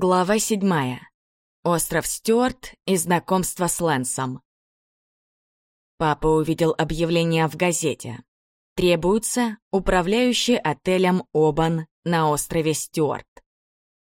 Глава седьмая. Остров Стюарт и знакомство с Лэнсом. Папа увидел объявление в газете. Требуется управляющий отелем Обан на острове Стюарт.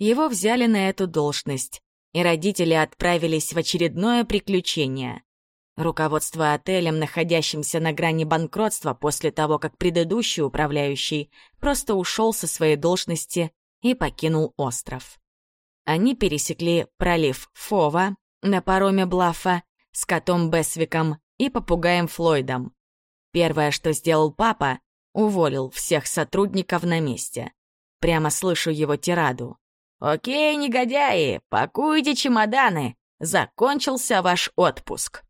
Его взяли на эту должность, и родители отправились в очередное приключение. Руководство отелем, находящимся на грани банкротства после того, как предыдущий управляющий просто ушел со своей должности и покинул остров. Они пересекли пролив Фова на пароме Блафа с котом Бесвиком и попугаем Флойдом. Первое, что сделал папа, уволил всех сотрудников на месте. Прямо слышу его тираду. «Окей, негодяи, пакуйте чемоданы. Закончился ваш отпуск».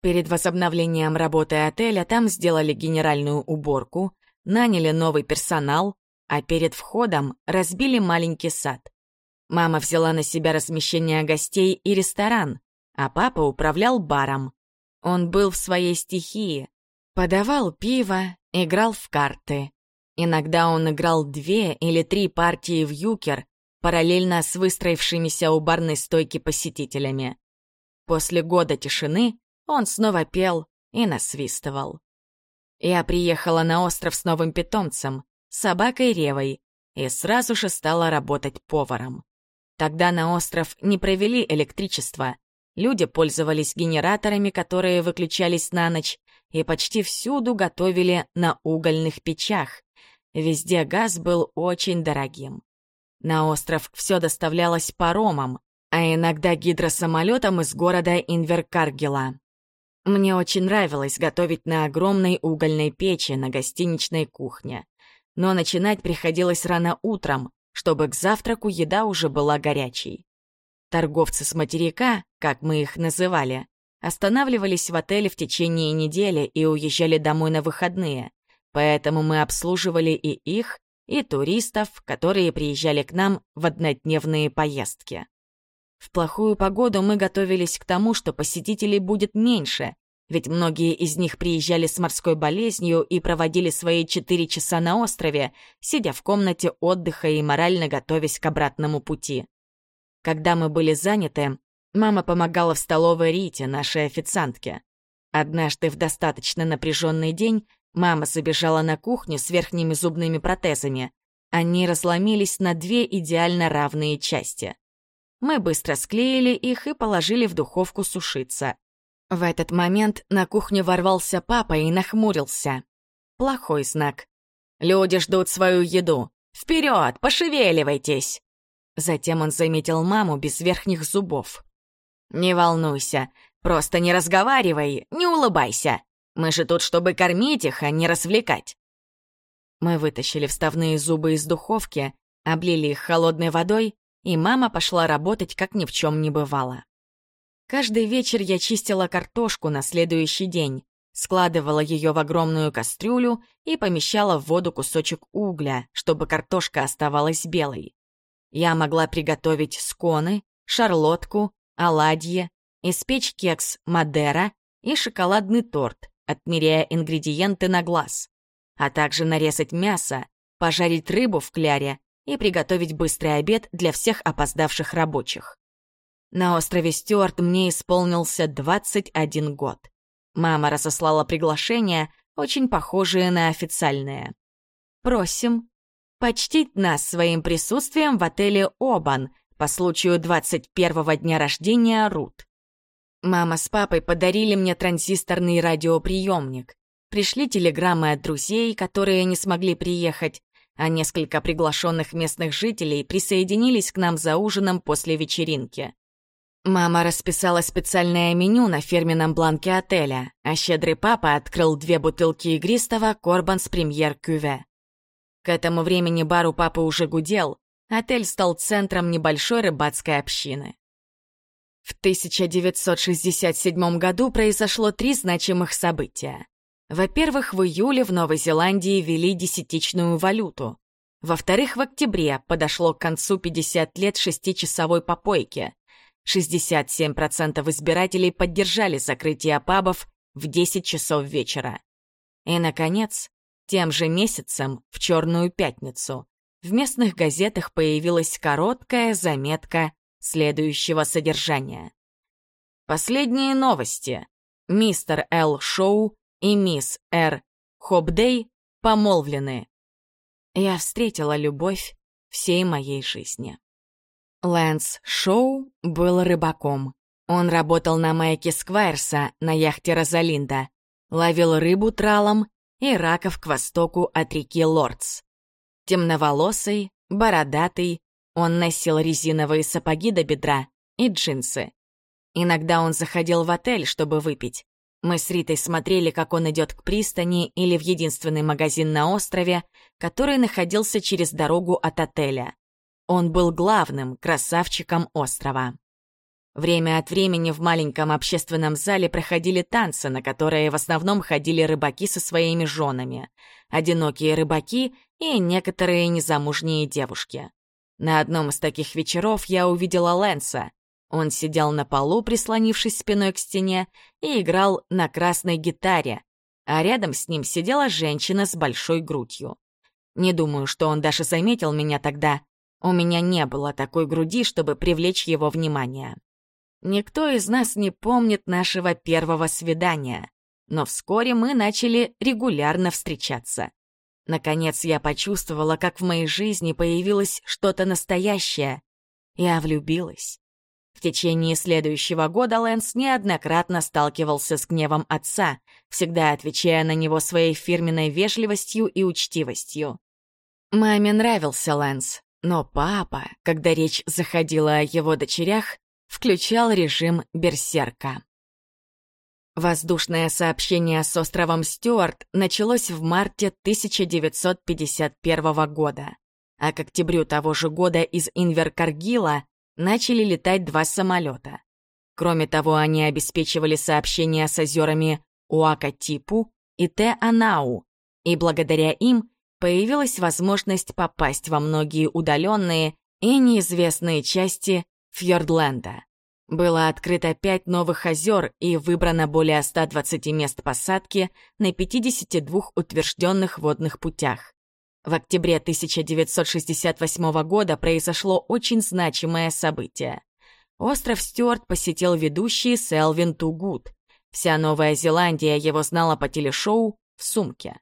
Перед возобновлением работы отеля там сделали генеральную уборку, наняли новый персонал, а перед входом разбили маленький сад. Мама взяла на себя размещение гостей и ресторан, а папа управлял баром. Он был в своей стихии, подавал пиво, играл в карты. Иногда он играл две или три партии в юкер, параллельно с выстроившимися у барной стойки посетителями. После года тишины он снова пел и насвистывал. Я приехала на остров с новым питомцем, собакой Ревой, и сразу же стала работать поваром. Тогда на остров не провели электричество. Люди пользовались генераторами, которые выключались на ночь, и почти всюду готовили на угольных печах. Везде газ был очень дорогим. На остров все доставлялось паромом, а иногда гидросамолетом из города Инверкаргела. Мне очень нравилось готовить на огромной угольной печи на гостиничной кухне. Но начинать приходилось рано утром, чтобы к завтраку еда уже была горячей. Торговцы с материка, как мы их называли, останавливались в отеле в течение недели и уезжали домой на выходные, поэтому мы обслуживали и их, и туристов, которые приезжали к нам в однодневные поездки. В плохую погоду мы готовились к тому, что посетителей будет меньше, ведь многие из них приезжали с морской болезнью и проводили свои четыре часа на острове, сидя в комнате отдыха и морально готовясь к обратному пути. Когда мы были заняты, мама помогала в столовой Рите, нашей официантке. Однажды в достаточно напряженный день мама забежала на кухню с верхними зубными протезами. Они разломились на две идеально равные части. Мы быстро склеили их и положили в духовку сушиться. В этот момент на кухню ворвался папа и нахмурился. Плохой знак. «Люди ждут свою еду. Вперед, пошевеливайтесь!» Затем он заметил маму без верхних зубов. «Не волнуйся, просто не разговаривай, не улыбайся. Мы же тут, чтобы кормить их, а не развлекать». Мы вытащили вставные зубы из духовки, облили их холодной водой, и мама пошла работать, как ни в чем не бывало. Каждый вечер я чистила картошку на следующий день, складывала ее в огромную кастрюлю и помещала в воду кусочек угля, чтобы картошка оставалась белой. Я могла приготовить сконы, шарлотку, оладьи, испечь кекс Мадера и шоколадный торт, отмеряя ингредиенты на глаз, а также нарезать мясо, пожарить рыбу в кляре и приготовить быстрый обед для всех опоздавших рабочих. На острове Стюарт мне исполнился 21 год. Мама разослала приглашение, очень похожее на официальное. «Просим почтить нас своим присутствием в отеле «Обан» по случаю 21-го дня рождения Рут. Мама с папой подарили мне транзисторный радиоприемник. Пришли телеграммы от друзей, которые не смогли приехать, а несколько приглашенных местных жителей присоединились к нам за ужином после вечеринки. Мама расписала специальное меню на фирменном бланке отеля, а щедрый папа открыл две бутылки игристого «Корбанс Премьер Кюве». К этому времени бар у папы уже гудел, отель стал центром небольшой рыбацкой общины. В 1967 году произошло три значимых события. Во-первых, в июле в Новой Зеландии ввели десятичную валюту. Во-вторых, в октябре подошло к концу 50 лет шестичасовой попойки. 67% избирателей поддержали закрытие пабов в 10 часов вечера. И, наконец, тем же месяцем, в Черную пятницу, в местных газетах появилась короткая заметка следующего содержания. Последние новости. Мистер Л. Шоу и мисс Р. Хобдей помолвлены. Я встретила любовь всей моей жизни. Лэнс Шоу был рыбаком. Он работал на маяке Сквайрса на яхте Розалинда, ловил рыбу тралом и раков к востоку от реки Лордс. Темноволосый, бородатый, он носил резиновые сапоги до бедра и джинсы. Иногда он заходил в отель, чтобы выпить. Мы с Ритой смотрели, как он идет к пристани или в единственный магазин на острове, который находился через дорогу от отеля. Он был главным красавчиком острова. Время от времени в маленьком общественном зале проходили танцы, на которые в основном ходили рыбаки со своими женами, одинокие рыбаки и некоторые незамужние девушки. На одном из таких вечеров я увидела Лэнса. Он сидел на полу, прислонившись спиной к стене, и играл на красной гитаре, а рядом с ним сидела женщина с большой грудью. Не думаю, что он даже заметил меня тогда. У меня не было такой груди, чтобы привлечь его внимание. Никто из нас не помнит нашего первого свидания, но вскоре мы начали регулярно встречаться. Наконец я почувствовала, как в моей жизни появилось что-то настоящее. Я влюбилась. В течение следующего года Лэнс неоднократно сталкивался с гневом отца, всегда отвечая на него своей фирменной вежливостью и учтивостью. Маме нравился Лэнс, но папа, когда речь заходила о его дочерях, включал режим берсерка. Воздушное сообщение с островом Стюарт началось в марте 1951 года, а к октябрю того же года из Инверкаргила начали летать два самолета. Кроме того, они обеспечивали сообщения с озерами Уака-Типу и Те-Анау, и благодаря им появилась возможность попасть во многие удаленные и неизвестные части Фьордленда. Было открыто пять новых озер и выбрано более 120 мест посадки на 52 утвержденных водных путях. В октябре 1968 года произошло очень значимое событие. Остров Стюарт посетил ведущий Селвин Тугут. Вся Новая Зеландия его знала по телешоу «В сумке».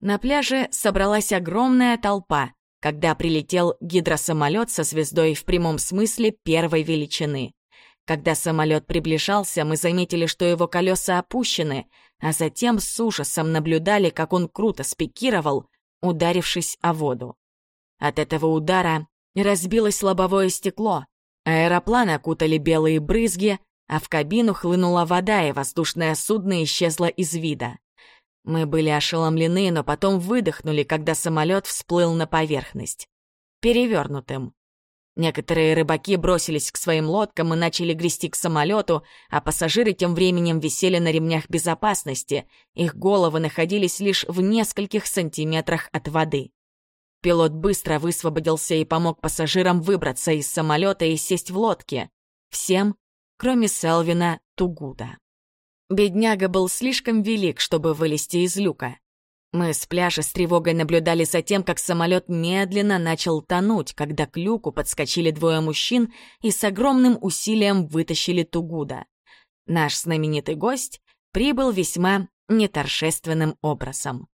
На пляже собралась огромная толпа, когда прилетел гидросамолет со звездой в прямом смысле первой величины. Когда самолет приближался, мы заметили, что его колеса опущены, а затем с ужасом наблюдали, как он круто спикировал, ударившись о воду. От этого удара разбилось лобовое стекло, аэроплан окутали белые брызги, а в кабину хлынула вода, и воздушное судно исчезло из вида. Мы были ошеломлены, но потом выдохнули, когда самолет всплыл на поверхность. Перевернутым. Некоторые рыбаки бросились к своим лодкам и начали грести к самолету, а пассажиры тем временем висели на ремнях безопасности. Их головы находились лишь в нескольких сантиметрах от воды. Пилот быстро высвободился и помог пассажирам выбраться из самолета и сесть в лодке. Всем, кроме Селвина Тугуда. Бедняга был слишком велик, чтобы вылезти из люка. Мы с пляжа с тревогой наблюдали за тем, как самолет медленно начал тонуть, когда к люку подскочили двое мужчин и с огромным усилием вытащили Тугуда. Наш знаменитый гость прибыл весьма неторжественным образом.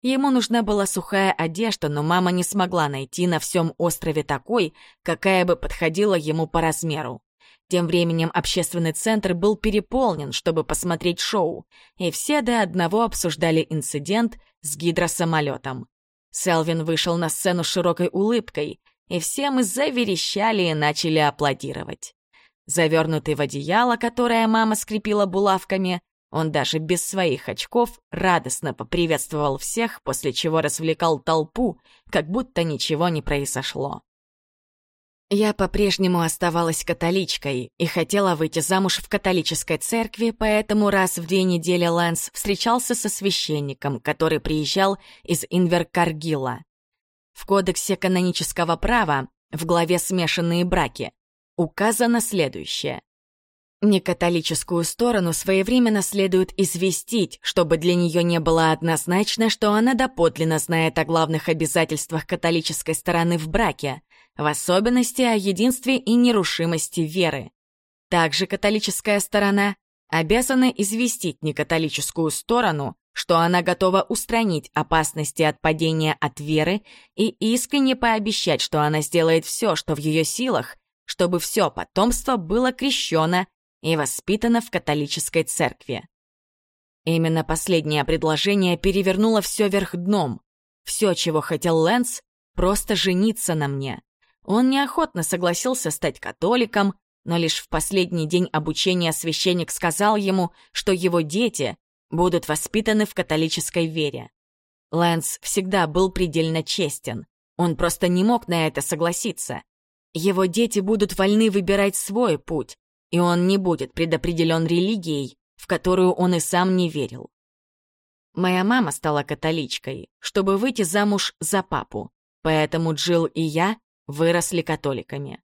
Ему нужна была сухая одежда, но мама не смогла найти на всем острове такой, какая бы подходила ему по размеру. Тем временем общественный центр был переполнен, чтобы посмотреть шоу, и все до одного обсуждали инцидент с гидросамолетом. Селвин вышел на сцену с широкой улыбкой, и все мы заверещали и начали аплодировать. Завернутый в одеяло, которое мама скрепила булавками, он даже без своих очков радостно поприветствовал всех, после чего развлекал толпу, как будто ничего не произошло. Я по-прежнему оставалась католичкой и хотела выйти замуж в католической церкви, поэтому раз в две недели Лэнс встречался со священником, который приезжал из Инверкаргила. В Кодексе канонического права, в главе «Смешанные браки», указано следующее. Некатолическую сторону своевременно следует известить, чтобы для нее не было однозначно, что она доподлинно знает о главных обязательствах католической стороны в браке, в особенности о единстве и нерушимости веры. Также католическая сторона обязана известить некатолическую сторону, что она готова устранить опасности от падения от веры и искренне пообещать, что она сделает все, что в ее силах, чтобы все потомство было крещено и воспитана в католической церкви. Именно последнее предложение перевернуло все вверх дном. Все, чего хотел Лэнс, просто жениться на мне. Он неохотно согласился стать католиком, но лишь в последний день обучения священник сказал ему, что его дети будут воспитаны в католической вере. Лэнс всегда был предельно честен. Он просто не мог на это согласиться. Его дети будут вольны выбирать свой путь, и он не будет предопределен религией, в которую он и сам не верил. Моя мама стала католичкой, чтобы выйти замуж за папу, поэтому Джилл и я выросли католиками.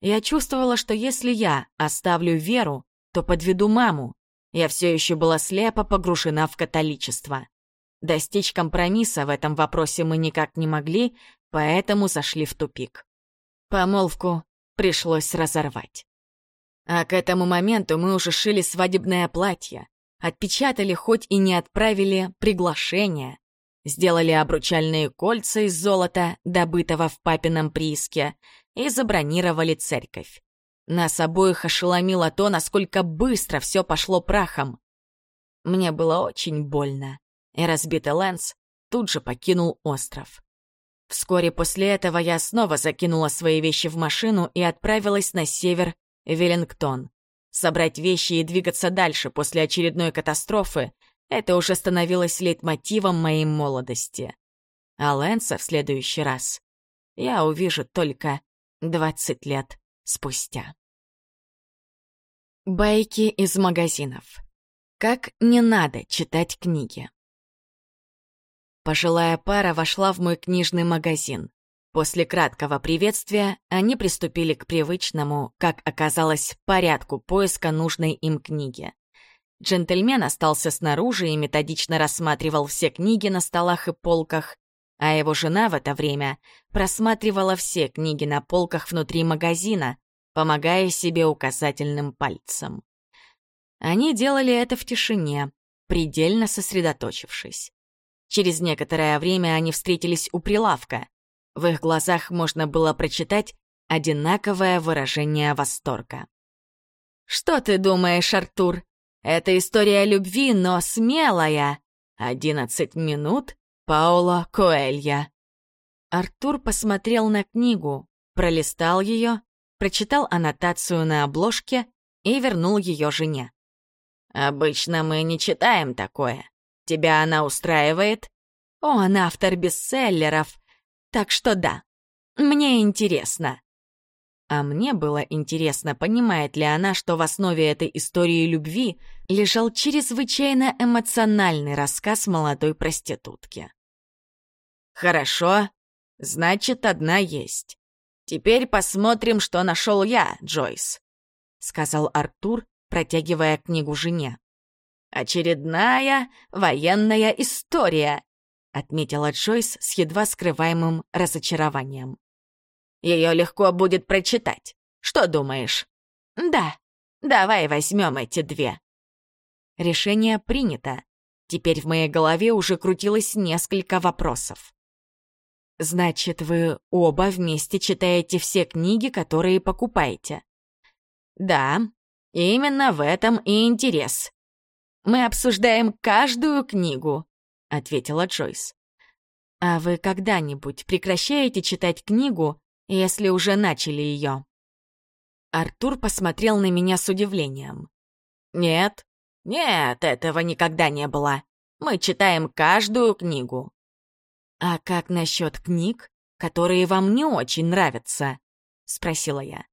Я чувствовала, что если я оставлю веру, то подведу маму. Я все еще была слепо погружена в католичество. Достичь компромисса в этом вопросе мы никак не могли, поэтому зашли в тупик. Помолвку пришлось разорвать. А к этому моменту мы уже шили свадебное платье, отпечатали хоть и не отправили приглашение, сделали обручальные кольца из золота, добытого в папином прииске, и забронировали церковь. Нас обоих ошеломило то, насколько быстро все пошло прахом. Мне было очень больно, и разбитый Лэнс тут же покинул остров. Вскоре после этого я снова закинула свои вещи в машину и отправилась на север Веллингтон. Собрать вещи и двигаться дальше после очередной катастрофы — это уже становилось лейтмотивом моей молодости. А Лэнса в следующий раз я увижу только 20 лет спустя. Байки из магазинов. Как не надо читать книги. Пожилая пара вошла в мой книжный магазин. После краткого приветствия они приступили к привычному, как оказалось, порядку поиска нужной им книги. Джентльмен остался снаружи и методично рассматривал все книги на столах и полках, а его жена в это время просматривала все книги на полках внутри магазина, помогая себе указательным пальцем. Они делали это в тишине, предельно сосредоточившись. Через некоторое время они встретились у прилавка — в их глазах можно было прочитать одинаковое выражение восторга. «Что ты думаешь, Артур? Это история любви, но смелая. Одиннадцать минут Паула Коэлья». Артур посмотрел на книгу, пролистал ее, прочитал аннотацию на обложке и вернул ее жене. «Обычно мы не читаем такое. Тебя она устраивает?» «Он автор бестселлеров. Так что да, мне интересно. А мне было интересно, понимает ли она, что в основе этой истории любви лежал чрезвычайно эмоциональный рассказ молодой проститутки. «Хорошо, значит, одна есть. Теперь посмотрим, что нашел я, Джойс», — сказал Артур, протягивая книгу жене. «Очередная военная история. — отметила Джойс с едва скрываемым разочарованием. «Ее легко будет прочитать. Что думаешь?» «Да, давай возьмем эти две». Решение принято. Теперь в моей голове уже крутилось несколько вопросов. «Значит, вы оба вместе читаете все книги, которые покупаете?» «Да, именно в этом и интерес. Мы обсуждаем каждую книгу, — ответила Джойс. «А вы когда-нибудь прекращаете читать книгу, если уже начали ее?» Артур посмотрел на меня с удивлением. «Нет, нет, этого никогда не было. Мы читаем каждую книгу». «А как насчет книг, которые вам не очень нравятся?» — спросила я.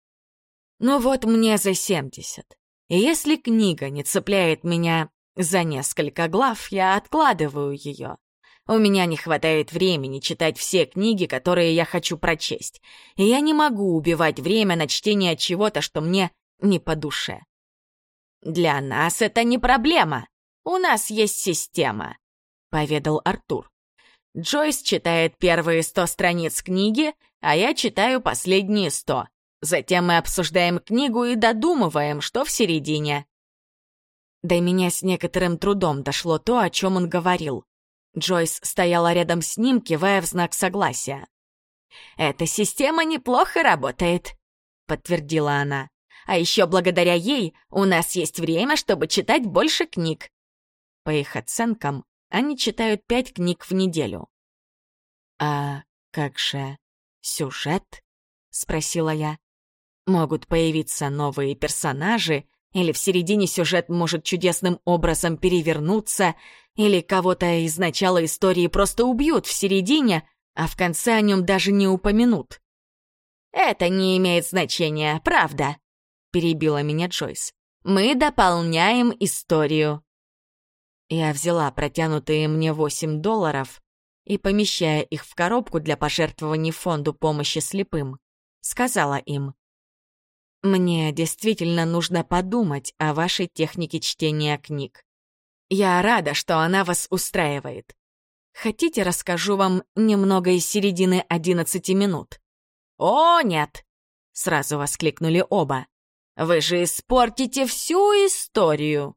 «Ну вот мне за семьдесят. И если книга не цепляет меня за несколько глав я откладываю ее. У меня не хватает времени читать все книги, которые я хочу прочесть, и я не могу убивать время на чтение чего-то, что мне не по душе. «Для нас это не проблема. У нас есть система», — поведал Артур. «Джойс читает первые сто страниц книги, а я читаю последние сто. Затем мы обсуждаем книгу и додумываем, что в середине». До меня с некоторым трудом дошло то, о чем он говорил. Джойс стояла рядом с ним, кивая в знак согласия. «Эта система неплохо работает», — подтвердила она. «А еще благодаря ей у нас есть время, чтобы читать больше книг». По их оценкам, они читают пять книг в неделю. «А как же сюжет?» — спросила я. «Могут появиться новые персонажи, или в середине сюжет может чудесным образом перевернуться, или кого-то из начала истории просто убьют в середине, а в конце о нем даже не упомянут. «Это не имеет значения, правда», — перебила меня Джойс. «Мы дополняем историю». Я взяла протянутые мне 8 долларов и, помещая их в коробку для пожертвований фонду помощи слепым, сказала им. «Мне действительно нужно подумать о вашей технике чтения книг. Я рада, что она вас устраивает. Хотите, расскажу вам немного из середины одиннадцати минут?» «О, нет!» — сразу воскликнули оба. «Вы же испортите всю историю!»